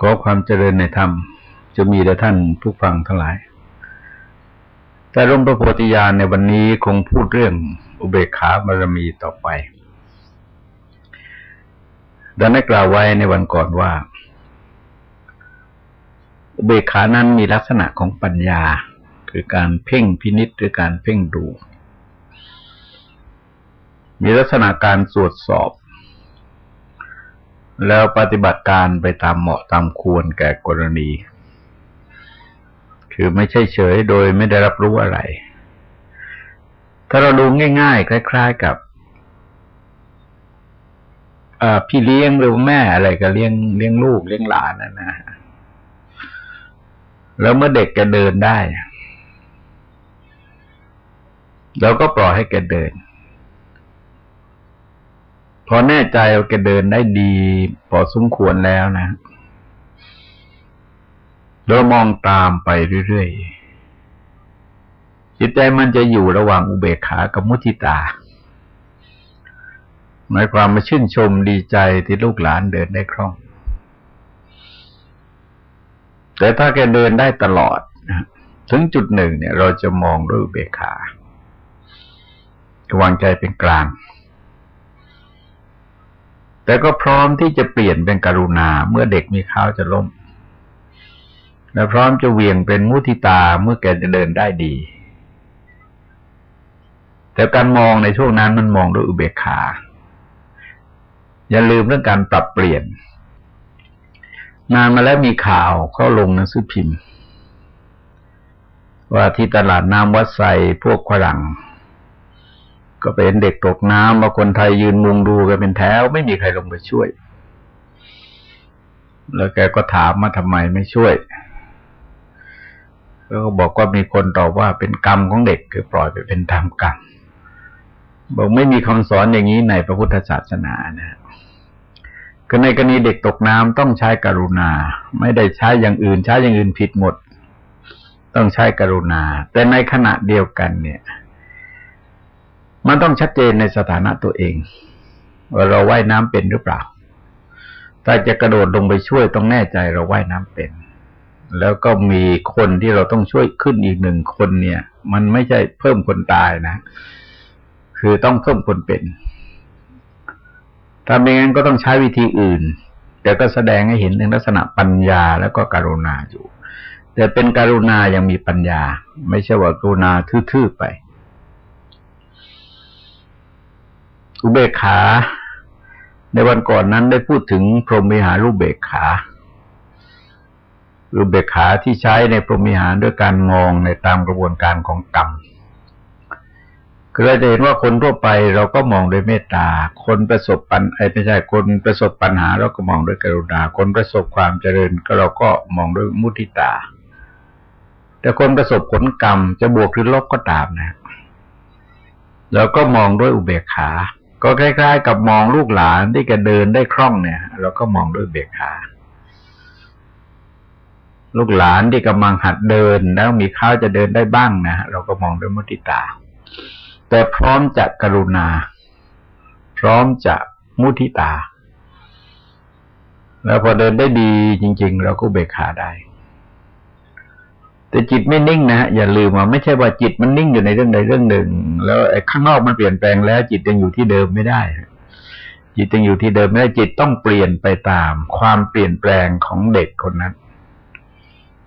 ขอความเจริญในธรรม จะมีแด่ท่านผู้ฟังทั้งหลาย แต่ร่มพระโพธิญาณในวันนี้คงพูดเรื่องอุเบกขาบารมีต่อไปดังได้กล่าวไว้ในวันก่อนว่า อุเบกขานั้นมีลักษณะของปัญญา คือการเพ่งพินิษหรือการเพ่งดู มีลักษณะการตรวจสอบ แล้วปฏิบัติการไปตามเหมาะตามควรแก่กรณี คือไม่ใช่เฉยโดยไม่ได้รับรู้อะไร ถ้าเราดูง่าย ๆ คล้าย ๆ กับพี่เลี้ยงหรือแม่อะไรก็เลี้ยงเลี้ยงลูกเลี้ยงหลานนะนะแล้วเมื่อเด็กแกเดินได้เราก็ปล่อยให้แกเดิน พอแน่ใจว่าแกเดินได้ดี พอสมควรแล้วนะเรามองตามไปเรื่อยๆจิตใจมันจะอยู่ระหว่างอุเบกขากับมุทิตาหมายความมาชื่นชมดีใจที่ลูกหลานเดินได้คล่อง แต่ถ้าแกเดินได้ตลอดนะถึงจุดหนึ่งเนี่ย เราจะมองด้วยอุเบกขาวางใจเป็นกลาง แต่ก็พร้อมที่จะเปลี่ยนเป็นกรุณา เมื่อเด็กมีข้าวจะล้ม และพร้อมจะเวียงเป็นมุทิตาเมื่อแกจะเดินได้ดี แต่การมองในช่วงนั้นมันมองด้วยอุเบกขา อย่าลืมเรื่องการปรับเปลี่ยน นานมาแล้วมีข่าวเขาลงหนังสือพิมพ์ ว่าที่ตลาดน้ำวัดไซพวกฝรั่ง ก็เป็นเด็กตกน้ำมาคนไทยยืนมุงดูกันเป็นแถวไม่มีใครลงไปช่วย แล้วแกก็ถามมาทำไมไม่ช่วยก็บอกว่ามีคนตอบว่าเป็นกรรมของเด็กคือปล่อยไปเป็นตามกรรมบอกไม่มีคำสอนอย่างนี้ในพระพุทธศาสนานะคือในกรณีเด็กตกน้ำต้องใช้กรุณา ไม่ได้ใช้อย่างอื่น ใช้อย่างอื่นผิดหมด ต้องใช้กรุณา แต่ในขณะเดียวกันเนี่ย มันต้องชัดเจนในสถานะตัวเองว่าเราว่ายน้ำเป็นหรือเปล่า ถ้าจะกระโดดลงไปช่วยต้องแน่ใจเราว่ายน้ำเป็น แล้วก็มีคนที่เราต้องช่วยขึ้นอีกหนึ่งคนเนี่ย มันไม่ใช่เพิ่มคนตายนะ คือต้องเพิ่มคนเป็น ถ้าไม่งั้นก็ต้องใช้วิธีอื่น แต่ก็แสดงให้เห็นถึงลักษณะปัญญาแล้วก็การุณาอยู่ แต่เป็นการุณายังมีปัญญา ไม่ใช่ว่ากรุณาทื่อๆไป อุเบกขา ในวันก่อนนั้นได้พูดถึงพรหมิหารูปเบกขารูปเบกขาที่ใช้ในพรหมิหารด้วยการมองในตามกระบวนการของกรรมคือเราจะเห็นว่าคนทั่วไปเราก็มองด้วยเมตตา คนประสบปัญไอ้ไม่ใช่คนประสบปัญหาเราก็มองด้วยกรุณา คนประสบความเจริญก็เราก็มองด้วยมุทิตา แต่คนประสบผลกรรมจะบวกหรือลบก็ตามนะเราก็มองด้วยอุเบกขา ก็คล้ายๆ กับมองลูกหลานที่แกเดินได้คล่องเนี่ยเราก็มองด้วยเบกขาลูกหลานที่กำลังหัดเดินแล้วมีข้าวจะเดินได้บ้างนะเราก็มองด้วยมุติตา แต่พร้อมจะกรุณา พร้อมจะมุทิตา แล้วพอเดินได้ดีจริง ๆ เราก็เบกขาได้ แต่จิตไม่นิ่งนะอย่าลืมว่าไม่ใช่ว่าจิตมันนิ่งอยู่ในเรื่องใดเรื่องหนึ่ง แล้วไอ้ข้างนอกมันเปลี่ยนแปลงแล้ว จิตยังอยู่ที่เดิมไม่ได้ จิตยังอยู่ที่เดิมไม่ได้จิตต้องเปลี่ยนไปตาม ความเปลี่ยนแปลงของเด็กคนนั้น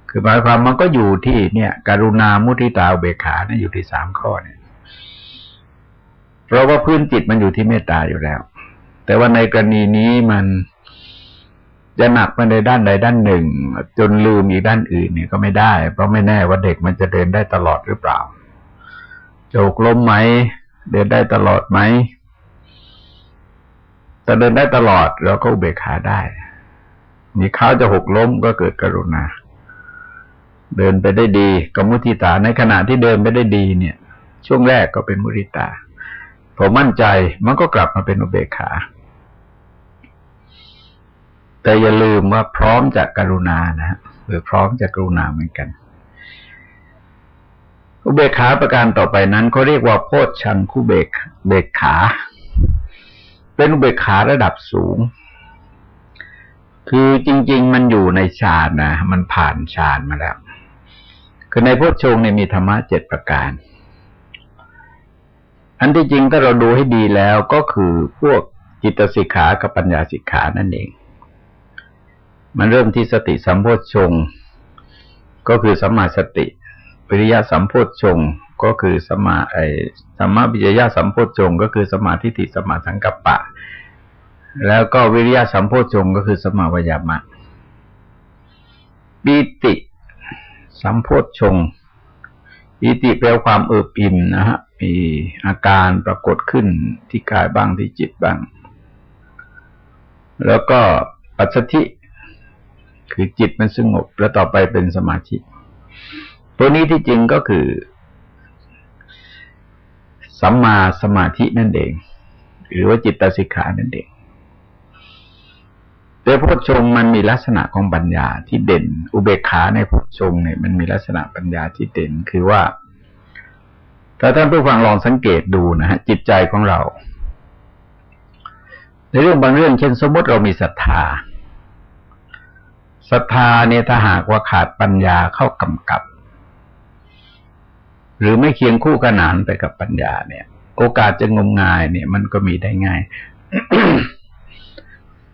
คือหมายความมันก็อยู่ที่เนี่ยการุณามุทิตาเบขานะอยู่ที่สามข้อเนี่ยเพราะว่าพื้นจิตมันอยู่ที่เมตตาอยู่แล้ว แต่ว่าในกรณีนี้มัน จะหนักไปในด้านใดด้านหนึ่ง จนลืมอีกด้านอื่นเนี่ยก็ไม่ได้ เพราะไม่แน่ว่าเด็กมันจะเดินได้ตลอดหรือเปล่าโจกล้มไหม เดินได้ตลอดไหมแต่เดินได้ตลอดเราก็เบกขาได้มีเขาจะหกล้มก็เกิดกรุณา เดินไปได้ดีก็มุทิตาในขณะที่เดินไปได้ดีเนี่ย ช่วงแรกก็เป็นมุทิตาพอมั่นใจมันก็กลับมาเป็นอุเบกขา แต่อย่าลืมว่าพร้อมจะกรุณานะหรือพร้อมจะกรุณาเหมือนกัน อุเบกขาประการต่อไปนั้นเขาเรียกว่าโพชชังคุเบกเบกขา เป็นอุเบกขาระดับสูง คือจริง ๆ มันอยู่ในฌานนะมันผ่านฌานมาแล้ว คือในพุทธชงเนี่ยมีธรรมะเจ็ดประการอันที่จริงถ้าเราดูให้ดีแล้วก็คือพวกจิตสิกขากับปัญญาสิกขานั่นเอง มันเริ่มที่สติสัมโพชฌงก็คือสัมมาสติปริยะสัมโพชฌงก็คือสมาไอสัมมาปิยะสัมโพชฌงก็คือสมาธิฏฐิสมาสังกัปปะ แล้วก็วิริยะสัมโพชฌงก็คือสมาวยามะปีติสัมโพชฌงปีติแปลความเอิบอิ่มนะฮะมีอาการปรากฏขึ้นที่กายบ้างที่จิตบ้าง แล้วก็ปัสสธิ คือจิตมันสงบแล้วต่อไปเป็นสมาธิตัวนี้ที่จริงก็คือ สัมมาสมาธินั่นเอง หรือว่าจิตตสิกขานั่นเองแต่พุทธชงมันมีลักษณะของปัญญาที่เด่น อุเบกขาในพุทธชงเนี่ยมันมีลักษณะปัญญาที่เด่นคือว่าถ้าท่านผู้ฟังลองสังเกตดูนะฮะจิตใจของเรา ในเรื่องบางเรื่องเช่นสมมติเรามีศรัทธา ศรัทธาเนี่ยถ้าหากว่าขาดปัญญาเข้ากำกับ หรือไม่เคียงคู่ขนานไปกับปัญญาเนี่ย โอกาสจะงมงายเนี่ย มันก็มีได้ง่าย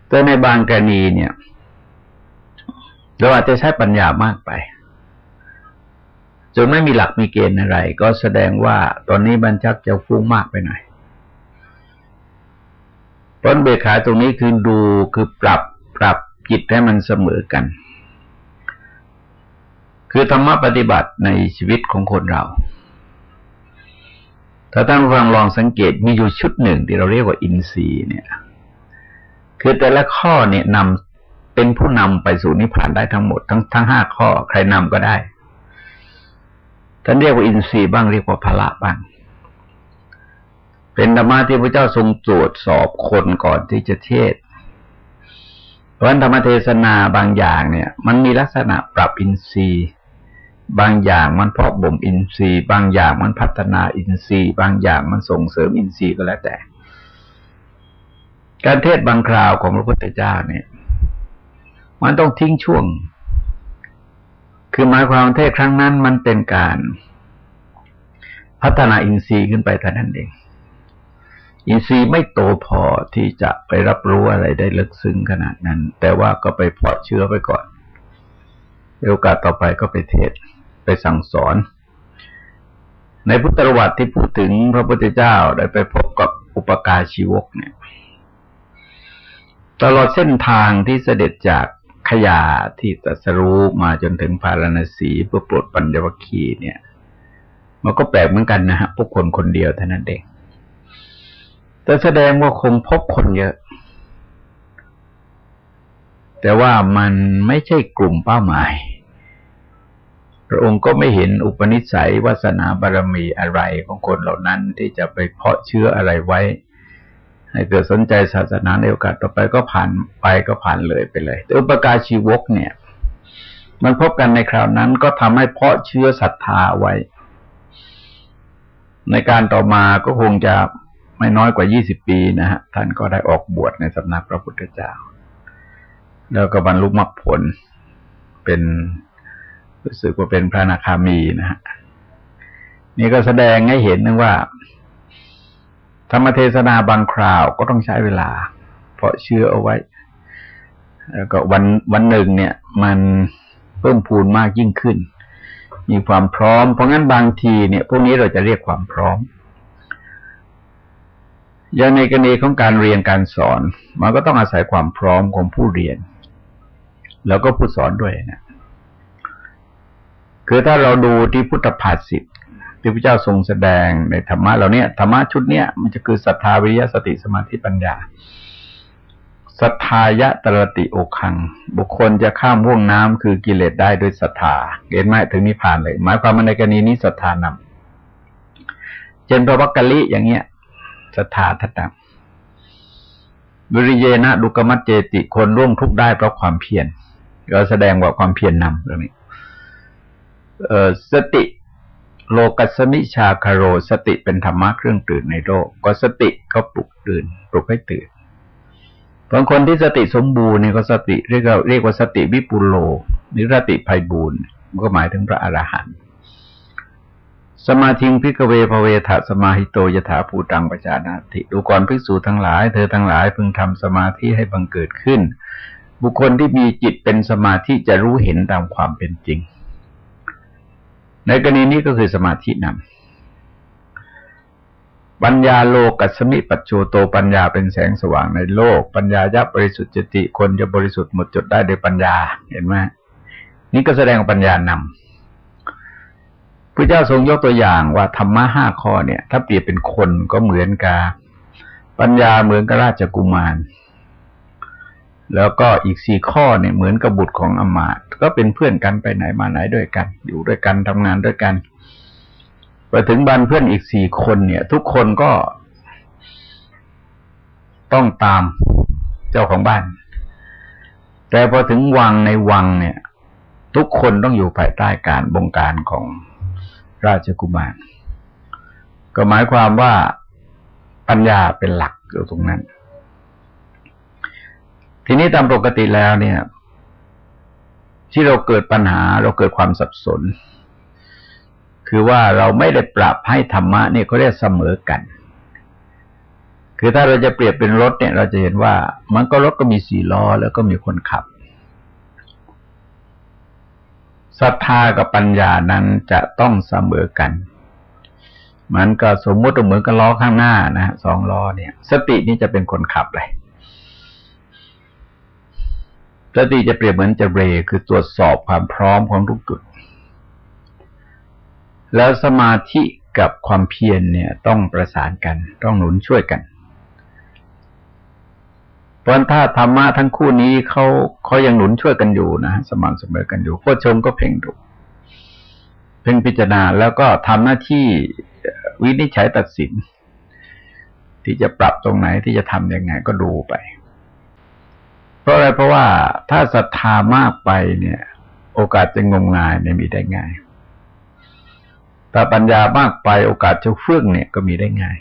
แต่ในบางกรณีเนี่ย เราอาจจะใช้ปัญญามากไปจนไม่มีหลักมีเกณฑ์อะไร ก็แสดงว่าตอนนี้บรรชักจะฟุ้งมากไปหน่อยผลเบขาตรงนี้คือดูคือปรับปรับ จิตให้มันเสมอกัน คือธรรมะปฏิบัติในชีวิตของคนเรา ถ้าท่านฟังลองสังเกตมีอยู่ชุดหนึ่งที่เราเรียกว่าอินทรีย์เนี่ย คือแต่ละข้อเนี่ยนำเป็นผู้นำไปสู่นิพพานได้ทั้งหมด ทั้งทั้งห้าข้อใครนำก็ได้ท่านเรียกว่าอินทรีย์บ้างเรียกว่าพละบ้าง เป็นธรรมะที่พระเจ้าทรงตรวจสอบคนก่อนที่จะเทศ เพราะธรรมเทศนาบางอย่างเนี่ย มันมีลักษณะปรับอินทรีย์ บางอย่างมันเพาะบ่มอินทรีย์ บางอย่างมันพัฒนาอินทรีย์ บางอย่างมันส่งเสริมอินทรีย์ก็แล้วแต่ การเทศบางคราวของพระพุทธเจ้าเนี่ย มันต้องทิ้งช่วง คือหมายความเทศครั้งนั้นมันเป็นการพัฒนาอินทรีย์ขึ้นไปแต่นั้นเอง อินทรีย์ไม่โตพอที่จะไปรับรู้อะไรได้ลึกซึ้งขนาดนั้น แต่ว่าก็ไปเพาะเชื้อไปก่อนโอกาสต่อไปก็ไปเทศไปสั่งสอน ในพุทธประวัติที่พูดถึงพระพุทธเจ้าได้ไปพบกับอุปการชีวกเนี่ย ตลอดเส้นทางที่เสด็จจากขยาที่ตัสรู้มาจนถึงพาราณสีเพื่อปลดปัญญวคีเนี่ย มันก็แปลกเหมือนกันนะฮะพวกคนคนเดียวเท่านั้นเอง แต่แสดงว่าคงพบคนเยอะ แต่ว่ามันไม่ใช่กลุ่มเป้าหมาย พระองค์ก็ไม่เห็นอุปนิสัยวาสนาบารมีอะไรของคนเหล่านั้นที่จะไปเพาะเชื้ออะไรไว้ ให้เกิดสนใจศาสนาในโอกาสต่อไปก็ผ่านไปก็ผ่านเลยไปเลย แต่อุปการชีวกเนี่ย มันพบกันในคราวนั้นก็ทำให้เพาะเชื้อศรัทธาไว้ ในการต่อมาก็คงจะ ไม่น้อยกว่ายี่สิบปีนะฮะท่านก็ได้ออกบวชในสำนักพระพุทธเจ้า แล้วก็บรรลุมรรคผลเป็นรู้สึกว่าเป็นพระนาคามีนะฮะนี่ก็แสดงให้เห็นนึงว่า ธรรมเทศนาบางคราวก็ต้องใช้เวลา เพราะเชื่อเอาไว้ แล้วก็วันวันหนึ่งเนี่ย มันเพิ่มพูนมากยิ่งขึ้น มีความพร้อม เพราะงั้นบางทีเนี่ย พวกนี้เราจะเรียกความพร้อม อย่างในกรณีของการเรียนการสอน มันก็ต้องอาศัยความพร้อมของผู้เรียน แล้วก็ผู้สอนด้วยนะคือถ้าเราดูที่พุทธภาษิตที่พระเจ้าทรงแสดงในธรรมะเราเนี่ยธรรมะชุดเนี้ยมันจะคือศรัทธาวิริยะสติสมาธิปัญญาศรัทธายะตรติโอคัง บุคคลจะข้ามห่วงน้ำคือกิเลสได้ด้วยศรัทธาเห็นไหมถึงนิพพานเลย หมายความว่าในกรณีนี้ศรัทธานำเช่นพระวักกะลิอย่างเงี้ย ศรัทธาทัตตาบริเยนะดุกมัจเจติคนร่วมทุกข์ได้เพราะความเพียรก็แสดงว่าความเพียรนนำเรื่องนี้สติโลกัสมิชาคาโรสติเป็นธรรมะเครื่องตื่นในโลก ก็สติก็ปลุกตื่น ปลุกให้ตื่นบางคนที่สติสมบูรณ์เนี่ยก็สติเรียกว่าเรียกว่าสติวิปุโลนิรติภัยบูรณ์ก็หมายถึงพระอรหันต์ สมาธิพิกเวภเวทะสมาหิโตยถาภูตังปจานาติดูก่อนภิกษุทั้งหลาย เธอทั้งหลายพึงทำสมาธิให้บังเกิดขึ้น บุคคลที่มีจิตเป็นสมาธิจะรู้เห็นตามความเป็นจริง ในกรณีนี้ก็คือสมาธินำปัญญาโลกัสมิปัจโชโตปัญญาเป็นแสงสว่างในโลก ปัญญายับบริสุทธิ์จิตคนจะบริสุทธิ์หมดจดได้โดยปัญญาเห็นไหมนี่ก็แสดงปัญญานำ พระเจ้าทรงยกตัวอย่างว่าธรรมะห้าข้อเนี่ย ถ้าเปรียบเป็นคนก็เหมือนกับปัญญาเหมือนกับราชกุมาร แล้วก็อีกสี่ข้อเนี่ยเหมือนกับบุตรของอมาตก็เป็นเพื่อนกันไปไหนมาไหนด้วยกัน อยู่ด้วยกันทำงานด้วยกันไปถึงบันเพื่อนอีกสี่คนเนี่ย ทุกคนก็ต้องตามเจ้าของบ้าน แต่พอถึงวังในวังเนี่ย ทุกคนต้องอยู่ภายใต้การบงการของ ราชกุมาร ก็หมายความว่าปัญญาเป็นหลักอยู่ตรงนั้น ทีนี้ตามปกติแล้วเนี่ย ที่เราเกิดปัญหาเราเกิดความสับสน คือว่าเราไม่ได้ปรับให้ธรรมะเนี่ยเขาเรียกเสมอกัน คือถ้าเราจะเปรียบเป็นรถเนี่ย เราจะเห็นว่ามันก็รถก็มีสี่ล้อแล้วก็มีคนขับ ศรัทธากับปัญญานั้นจะต้องเสมอกัน มันก็สมมติเหมือนกับล้อข้างหน้านะสองล้อเนี่ย สตินี่จะเป็นคนขับเลยสติจะเปรียบเหมือนจะเบรคือตรวจสอบความพร้อมของทุกจุด แล้วสมาธิกับความเพียรเนี่ยต้องประสานกัน ต้องหนุนช่วยกัน เพราะถ้าธรรมะทั้งคู่นี้เขาเขายังหนุนช่วยกันอยู่นะสม่ำเสมอกันอยู่โคชงก็เพ่งดูเพ่งพิจารณาแล้วก็ทำหน้าที่วินิจฉัยตัดสิน ที่จะปรับตรงไหนที่จะทำยังไงก็ดูไป เพราะอะไรเพราะว่าถ้าศรัทธามากไปเนี่ย โอกาสจะงมงายเนี่ยมีได้ง่ายถ้าปัญญามากไปโอกาสจะเฟื่องเนี่ยก็มีได้ง่าย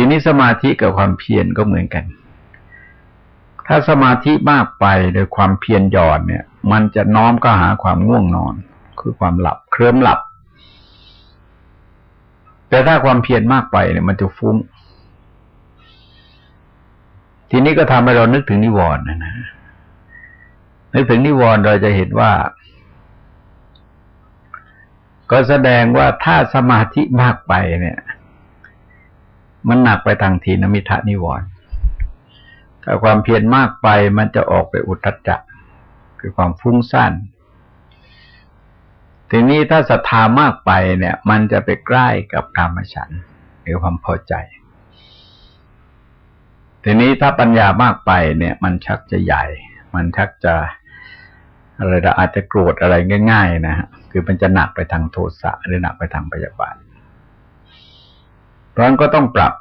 ทีนี้สมาธิกับความเพียรก็เหมือนกัน ถ้าสมาธิมากไปโดยความเพียรหย่อนเนี่ย มันจะน้อมก็หาความง่วงนอน คือความหลับเคลิ้มหลับ แต่ถ้าความเพียรมากไปเนี่ยมันจะฟุ้ง ทีนี้ก็ทำให้เรานึกถึงนิวรณ์นะนะนึกถึงนิวรณ์เราจะเห็นว่า ก็แสดงว่าถ้าสมาธิมากไปเนี่ย มันหนักไปทางทีนมิทะนิวรณ์ถ้าความเพียรมากไปมันจะออกไปอุทจจะคือความฟุ้งซ่านทีนี้ถ้าศรัทธามากไปเนี่ย มันจะไปใกล้กับกามฉันหรือความพอใจ ทีนี้ถ้าปัญญามากไปเนี่ย มันชักจะใหญ่ มันชักจะอะไรอาจจะโกรธอะไรง่าย ๆ นะฮะคือมันจะหนักไปทางโทสะหรือหนักไปทางพยาบาท ราะนั้นก็ต้องปรับ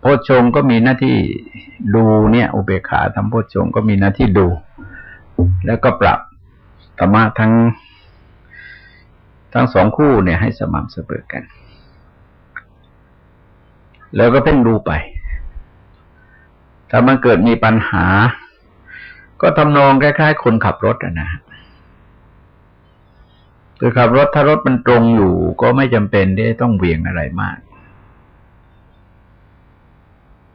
โพชงก็มีหน้าที่ดูเนี่ย อุเบกขาทำโพชงก็มีหน้าที่ดู แล้วก็ปรับธรรมะทั้ง ทั้งสองคู่เนี่ยให้สม่ำเสมอกัน แล้วก็เพ่งดูไป ถ้ามันเกิดมีปัญหา ก็ทำนองคล้ายๆ คนขับรถนะ คือขับรถถ้ารถมันตรงอยู่ ก็ไม่จำเป็นที่ต้องเวียงอะไรมาก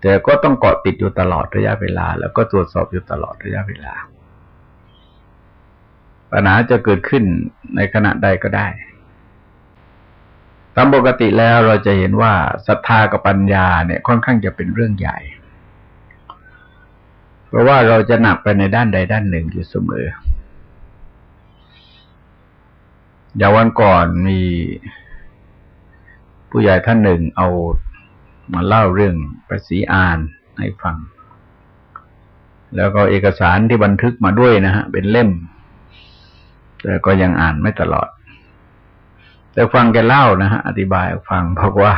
แต่ก็ต้องเกาะติดอยู่ตลอดระยะเวลา แล้วก็ตรวจสอบอยู่ตลอดระยะเวลา ปัญหาจะเกิดขึ้นในขณะใดก็ได้ตามปกติแล้วเราจะเห็นว่าศรัทธากับปัญญาเนี่ยค่อนข้างจะเป็นเรื่องใหญ่ เพราะว่าเราจะหนักไปในด้านใดด้านหนึ่งอยู่เสมอ อย่างวันก่อนมีผู้ใหญ่ท่านหนึ่งเอามาเล่าเรื่องภาษีอ่านให้ฟัง แล้วก็เอกสารที่บันทึกมาด้วยนะฮะ เป็นเล่ม แต่ก็ยังอ่านไม่ตลอด แต่ฟังแกเล่านะฮะ อธิบายฟังเพราะว่า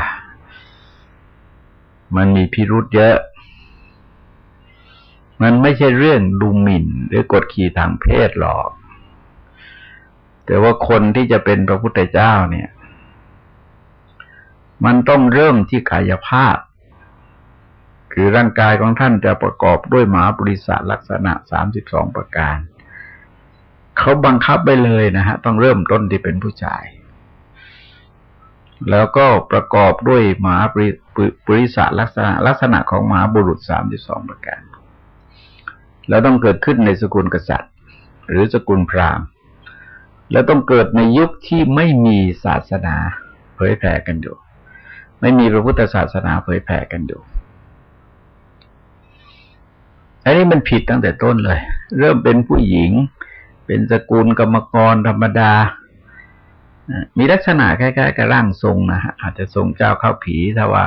มันมีพิรุษเยอะ มันไม่ใช่เรื่องดูหมิ่น หรือกดขี่ทางเพศหรอก แต่ว่าคนที่จะเป็นพระพุทธเจ้าเนี่ย มันต้องเริ่มที่กายภาพ คือร่างกายของท่านจะประกอบด้วยหมาบริษัทลักษณะสามสิบสองประการ เขาบังคับไปเลยนะฮะ ต้องเริ่มต้นที่เป็นผู้ชาย แล้วก็ประกอบด้วยหมาบริษัทลักษณะ ลักษณะของหมาบุรุษสามสิบสองประการ แล้วต้องเกิดขึ้นในสกุลกษัตริย์ หรือสกุลพราหมณ์ แล้วต้องเกิดในยุคที่ไม่มีศาสนาเผยแผ่กันอยู่ ไม่มีพระพุทธศาสนาเผยแผ่กันอยู่อันนี้มันผิดตั้งแต่ต้นเลย เริ่มเป็นผู้หญิง เป็นสกุลกรรมกรธรรมดา มีลักษณะคล้ายๆกับร่างทรงนะฮะอาจจะทรงเจ้าเข้าผีถ้าว่า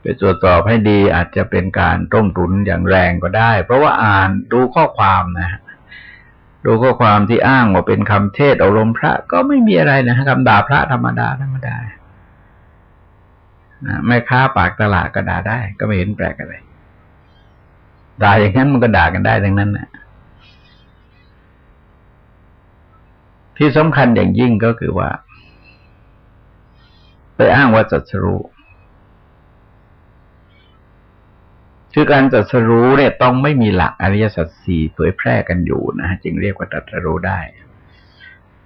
ไปตรวจสอบให้ดีอาจจะเป็นการต้มตุนอย่างแรงก็ได้ เพราะว่าอ่านดูข้อความนะฮะ ดูข้อความที่อ้างว่าเป็นคำเทศอารมณ์พระก็ไม่มีอะไรนะคำด่าพระธรรมดาธรรมดาแม่ค้าปากตลาดก็ด่าได้ ก็ไม่เห็นแปลกอะไรด่าอย่างนั้นมันก็ด่ากันได้ดังนั้นนะที่สำคัญอย่างยิ่งก็คือว่า ไปอ้างว่าจัดสรู้ คือการจัดสรู้เนี่ยต้องไม่มีหลักอริยสัจสี่เผยแพร่กันอยู่นะจึงเรียกว่าจัดสรู้ได้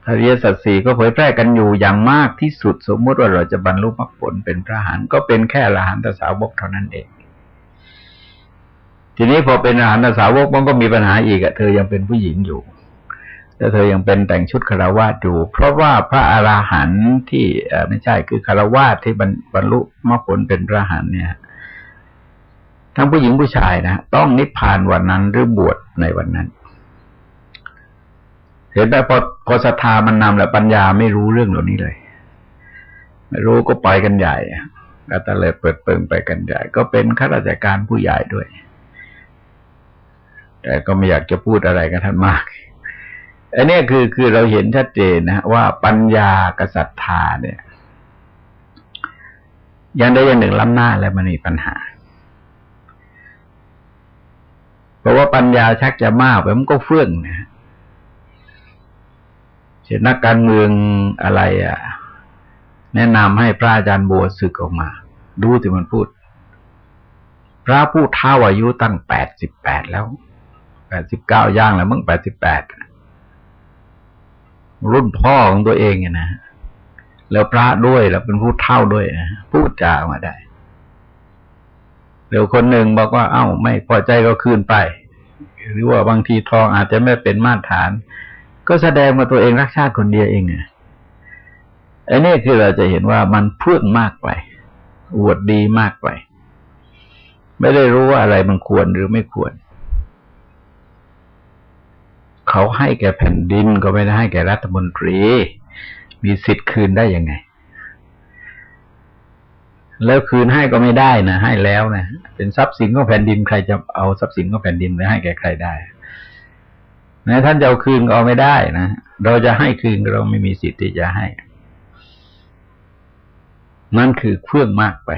อริยสัจสี่ก็เผยแพร่กันอยู่อย่างมากที่สุดสมมติว่าเราจะบรรลุมรรคผลเป็นพระหันก็เป็นแค่ละหันตสาวกเท่านั้นเอง ทีนี้พอเป็นอาหารสาวกมันก็มีปัญหาอีกอะเธอยังเป็นผู้หญิงอยู่แต่เธอยังเป็นแต่งชุดคารวาสอยู่ เพราะว่าพระอาราหันต์ที่ไม่ใช่คือคารวาสที่บรรลุมรรคผลเป็นพระหันเนี่ย ทั้งผู้หญิงผู้ชายนะต้องนิพพานวันนั้นหรือบวชในวันนั้น เห็นไหมพอพอศรัทธามันนำแหละปัญญาไม่รู้เรื่องเหล่านี้เลย ไม่รู้ก็ไปกันใหญ่ก็ตะเลยเปิดเปิงไปกันใหญ่ ก็เป็นข้าราชการผู้ใหญ่ด้วย แต่ก็ไม่อยากจะพูดอะไรกับท่านมากอันนี้คือคือเราเห็นชัดเจนนะว่าปัญญากษัตริาเนี่ย ยังได้ย่างหนึ่งล้ำหน้าแล้วมันมีปัญหา เพราะว่าปัญญาชักจะมากไปมันก็เฟื่องนะเช่นนักการเมืองอะไรอะ แนะนำให้พระอาจารย์บัวศึกออกมา ดูที่มันพูด พระผู้เท่าอายุตั้งแปดสิบแปดแล้วแปดสิบเก้าย่างแล้วมึงแปดสิบแปดรุ่นพ่อของตัวเองไงนะแล้วพระด้วยแล้วเป็นผู้เท่าด้วยนะพูดจามาได้ เดี๋ยวคนหนึ่งบอกว่า เอ้า ไม่พอใจก็คืนไป หรือว่าบางทีทองอาจจะไม่เป็นมาตรฐาน ก็แสดงมาตัวเองรักชาติคนเดียวเองไงอันนี้คือเราจะเห็นว่ามันพูดมากไป อวดดีมากไป ไม่ได้รู้ว่าอะไรมันควรหรือไม่ควร เขาให้แก่แผ่นดินก็ไม่ได้ให้แก่รัฐมนตรี มีสิทธิ์คืนได้ยังไง แล้วคืนให้ก็ไม่ได้นะให้แล้วนะเป็นทรัพย์สินของแผ่นดินใครจะเอาทรัพย์สินของแผ่นดินไปให้แก่ใครได้นะท่านจะเอาคืนก็เอาไม่ได้นะเราจะให้คืนเราไม่มีสิทธิ์ที่จะให้ นั่นคือเฟื่องมากไป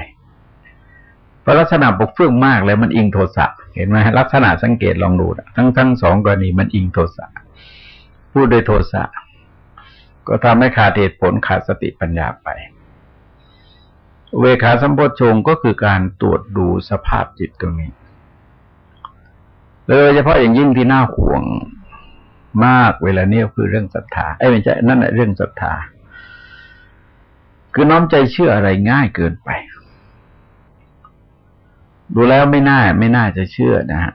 เพราะลักษณะบกเฟื่องมากแล้วมันอิงโทสะเห็นไหมลักษณะสังเกตลองดูทั้งทั้งสองกรณีมันอิงโทสะพูดโดยโทสะก็ทำให้ขาดเหตุผลขาดสติปัญญาไป เวขาสัมโพชงก็คือการตรวจดูสภาพจิตตรงนี้โดยเฉพาะอย่างยิ่งที่น่าห่วงมากเวลาเนี้ยคือเรื่องศรัทธาไอ้ไม่ใช่นั่นแหละเรื่องศรัทธา คือน้อมใจเชื่ออะไรง่ายเกินไป ดูแล้วไม่น่าไม่น่าจะเชื่อนะฮะ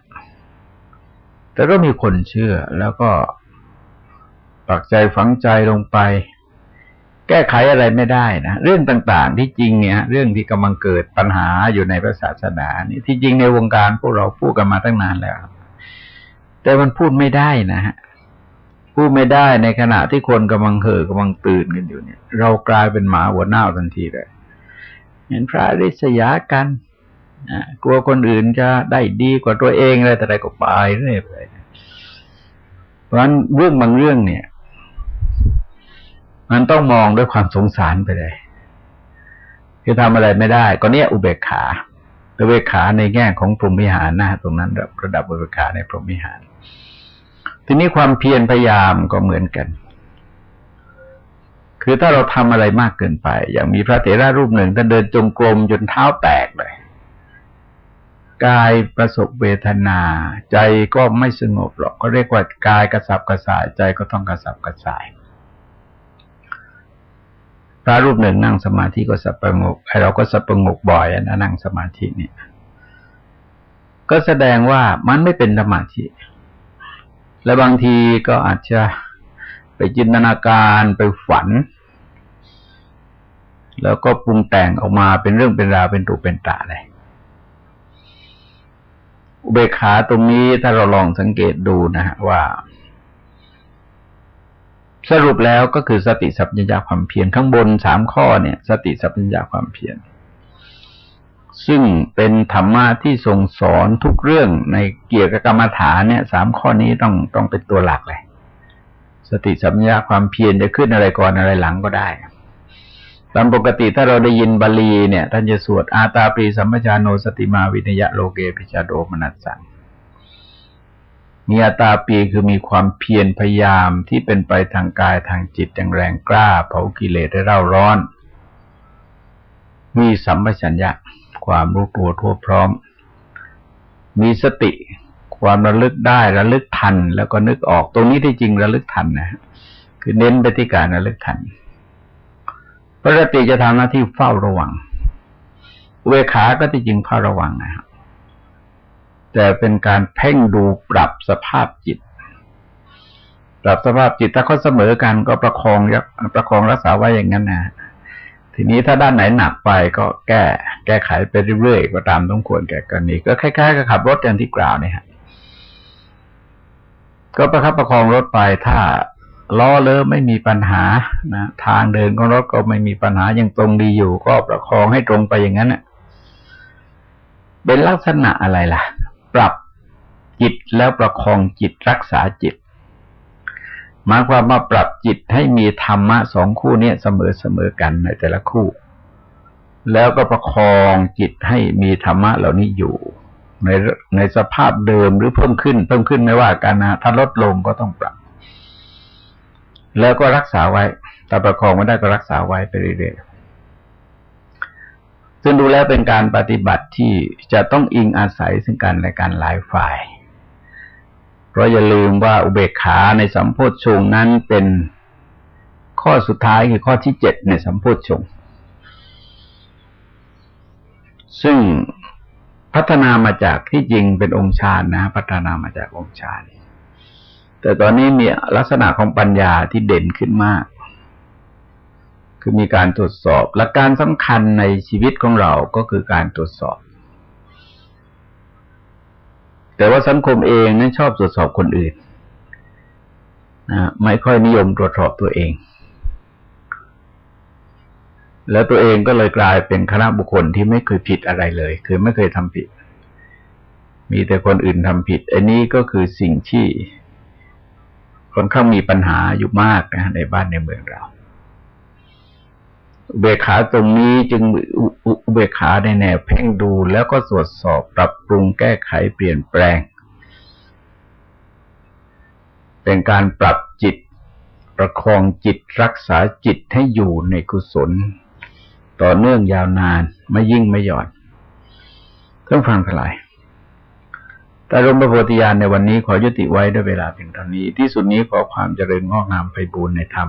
แต่ก็มีคนเชื่อแล้วก็ปักใจฝังใจลงไป แก้ไขอะไรไม่ได้นะเรื่องต่างๆ ที่จริงเนี่ย เรื่องที่กำลังเกิดปัญหาอยู่ในพระศาสนานี่ที่จริงในวงการพวกเราพูดกันมาตั้งนานแล้ว แต่มันพูดไม่ได้นะฮะพูดไม่ได้ในขณะที่คนกำลังเห่อกำลังตื่นกันอยู่เนี่ย เรากลายเป็นหมาหัวหน้าทันทีเลยเห็นพระริษยากันกลัวคนอื่นจะได้ดีกว่าตัวเองอะไรแต่ใดก็ไปเรื่อยไปเพราะฉะนั้นเรื่องบางเรื่องเนี่ย มันต้องมองด้วยความสงสารไปเลยคือทำอะไรไม่ได้ ก็เนี้ยอุเบกขาอุเบกขาในแง่ของพรหมิหารนะตรงนั้นระดับอุเบกขาในพรหมิหาร ทีนี้ความเพียรพยายามก็เหมือนกัน คือถ้าเราทำอะไรมากเกินไป อย่างมีพระเถระรูปหนึ่งท่านเดินจงกรมจนเท้าแตกเลยกายประสบเวทนา ใจก็ไม่สงบหรอก ก็เรียกว่ากายกระสับกระส่ายใจก็ต้องกระสับกระส่าย พระรูปหนึ่งนั่งสมาธิก็สับประงกไอเราก็สับประงกบ่อยนะนั่งสมาธิเนี่ย ก็แสดงว่ามันไม่เป็นสมาธิ และบางทีก็อาจจะไปจินตนาการไปฝัน แล้วก็ปรุงแต่งออกมาเป็นเรื่องเป็นราวเป็นรูเป็นตาเลยอุเบกขาตรงนี้ถ้าเราลองสังเกตดูนะฮะว่า สรุปแล้วก็คือสติสัพพัญญาความเพียรข้างบนสามข้อเนี่ย สติสัพพัญญาความเพียรซึ่งเป็นธรรมะที่ทรงสอนทุกเรื่องในเกี่ยวกับกรรมฐานเนี่ยสามข้อนี้ต้องต้องเป็นตัวหลักเลย สติสัมยาความเพียรจะขึ้นอะไรก่อนอะไรหลังก็ได้ตามปกติถ้าเราได้ยินบาลีเนี่ยท่านจะสวดอาตาปีสัมปชาโนสติมาวินยะโลเกปิชาโดมนัสสัง มีอาตาปีคือมีความเพียรพยายามที่เป็นไปทางกายทางจิตอย่างแรงกล้าเผากิเลสได้เร่าร้อน มีสัมปชัญญะความรู้ตัวทั่วพร้อม มีสติความระลึกได้ระลึกทัน แล้วก็นึกออกตรงนี้ที่จริงระลึกทันนะ คือเน้นไปที่การระลึกทันพระติจะทำหน้าที่เฝ้าระวังเวขาก็ที่จริงเฝ้าระวังนะครับ แต่เป็นการเพ่งดูปรับสภาพจิต ปรับสภาพจิตถ้าเขาเสมอกันก็ประคองประคองรักษาไว้อย่างนั้นนะทีนี้ถ้าด้านไหนหนักไปก็แก้ แก้ไขไปเรื่อยๆก็ตามต้องควรแก่กันนี้ก็คล้ายๆกับขับรถอย่างที่กล่าวเนี่ยฮะก็ประคับประคองรถไปถ้าล้อเลอะไม่มีปัญหานะทางเดินของรถก็ไม่มีปัญหายังตรงดีอยู่ ก็ประคองให้ตรงไปอย่างนั้นเน่ะเป็นลักษณะอะไรล่ะ ปรับจิตแล้วประคองจิตรักษาจิตหมายความว่าปรับจิตให้มีธรรมะสองคู่นี้เสมอเสมอกันในแต่ละคู่ แล้วก็ประคองจิตให้มีธรรมะเหล่านี้อยู่ ในในสภาพเดิมหรือเพิ่มขึ้น เพิ่มขึ้นไม่ว่ากันนะถ้าลดลงก็ต้องปรับ แล้วก็รักษาไว้ถ้าประคองไม่ได้ก็รักษาไว้ไปเรื่อยๆ ซึ่งดูแล้วเป็นการปฏิบัติที่จะต้องอิงอาศัยซึ่งกันและกันหลายฝ่าย เพราะอย่าลืมว่าอุเบกขาในสัมโพชฌงนั้นเป็นข้อสุดท้ายคือข้อที่เจ็ดในสัมโพชฌงซึ่งพัฒนามาจากที่จริงเป็นองค์ฌานนะ พัฒนามาจากองค์ฌานแต่ตอนนี้มีลักษณะของปัญญาที่เด่นขึ้นมาก คือมีการตรวจสอบและการสำคัญในชีวิตของเราก็คือการตรวจสอบ แต่ว่าสังคมเองนั้นชอบตรวจสอบคนอื่นนะไม่ค่อยนิยมตรวจสอบตัวเอง แล้วตัวเองก็เลยกลายเป็นคณะบุคคลที่ไม่เคยผิดอะไรเลย คือไม่เคยทำผิด มีแต่คนอื่นทำผิด อันนี้ก็คือสิ่งที่ค่อนข้างมีปัญหาอยู่มากนะในบ้านในเมืองเรา เบขาตรงนี้จึงอุเบกขาในแนวเพ่งดูแล้วก็ตรวจสอบปรับปรุงแก้ไขเปลี่ยนแปลง เป็นการปรับจิต ประคองจิตรักษาจิตให้อยู่ในกุศล ต่อเนื่องยาวนานไม่ยิ่งไม่หย่อนต้องฟังทลายแต่รมประโพธิญาณในวันนี้ขอยุติไว้ด้วยเวลาเพียงเท่านี้ ที่สุดนี้ขอความเจริญงอกงามไปบูรณนธรรม